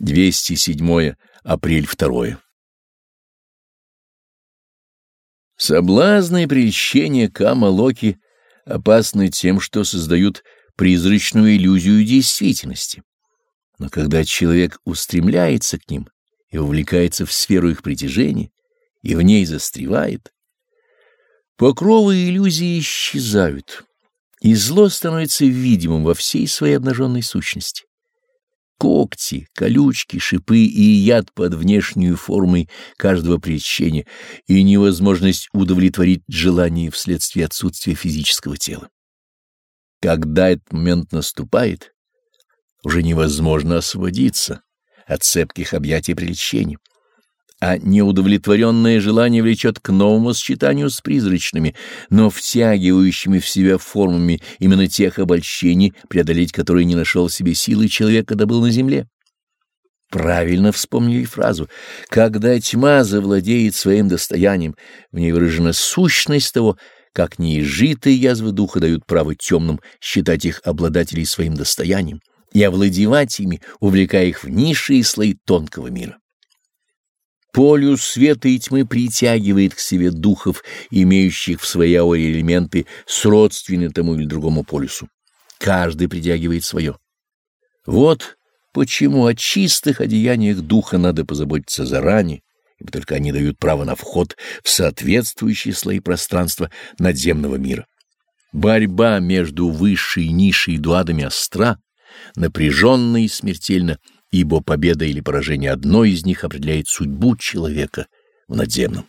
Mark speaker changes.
Speaker 1: 207 апрель 2 Соблазны и прельщения Кама-Локи опасны тем, что создают призрачную иллюзию действительности. Но когда человек устремляется к ним и увлекается в сферу их притяжения, и в ней застревает, покровы иллюзии исчезают, и зло становится видимым во всей своей обнаженной сущности когти, колючки, шипы и яд под внешнюю формой каждого пресечения и невозможность удовлетворить желание вследствие отсутствия физического тела. Когда этот момент наступает, уже невозможно освободиться от цепких объятий прельщений а неудовлетворенное желание влечет к новому сочетанию с призрачными, но втягивающими в себя формами именно тех обольщений, преодолеть которые не нашел себе силы человек, когда был на земле. Правильно вспомнили фразу «Когда тьма завладеет своим достоянием, в ней выражена сущность того, как неизжитые язвы духа дают право темным считать их обладателей своим достоянием и овладевать ими, увлекая их в низшие слои тонкого мира». Полюс света и тьмы притягивает к себе духов, имеющих в своей ауре элементы, сродственны тому или другому полюсу. Каждый притягивает свое. Вот почему о чистых одеяниях духа надо позаботиться заранее, ибо только они дают право на вход в соответствующие слои пространства надземного мира. Борьба между высшей и низшей дуадами остра, напряженная и смертельна, ибо победа или поражение одной из них определяет судьбу человека в надземном.